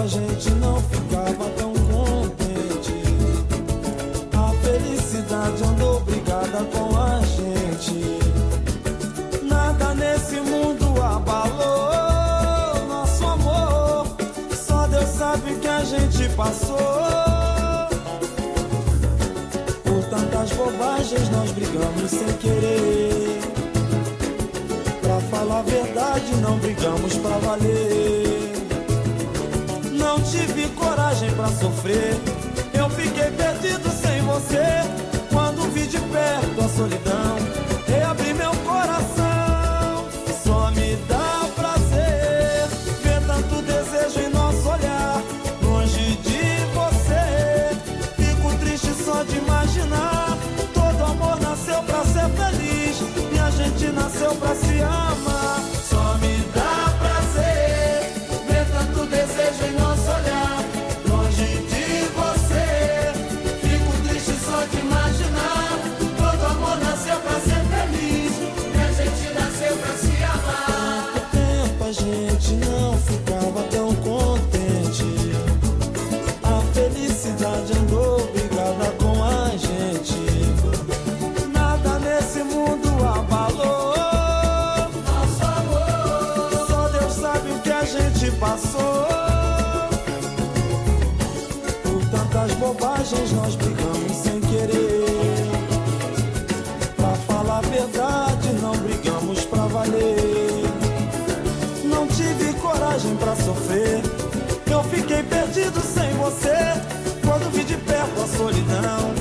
a gente não ficava tão contente. A felicidade andou brigada com a gente. Nada nesse mundo abalou nosso amor. Só Deus sabe que a gente passou. Por tantas bobagens nós brigamos sem querer. Pra falar a verdade, não brigamos pra valer. Pra sofrer. Eu fiquei perdido sem você. Quando vi de perto a solidão, reabri meu coração. Só me dá prazer ver tanto desejo em nosso olhar. Longe de você, fico triste só de imaginar. Todo amor nasceu pra ser feliz e a gente nasceu pra se ficava tão contente. A felicidade andou brigada com a gente. Nada nesse mundo abalou. Nosso amor. Só Deus sabe o que a gente passou. Por tantas bobagens nós brigamos sem querer. Pra falar a verdade, não brigamos pra valer. Coragem pra sofrer. Eu fiquei perdido sem você. Quando vi de perto a solidão,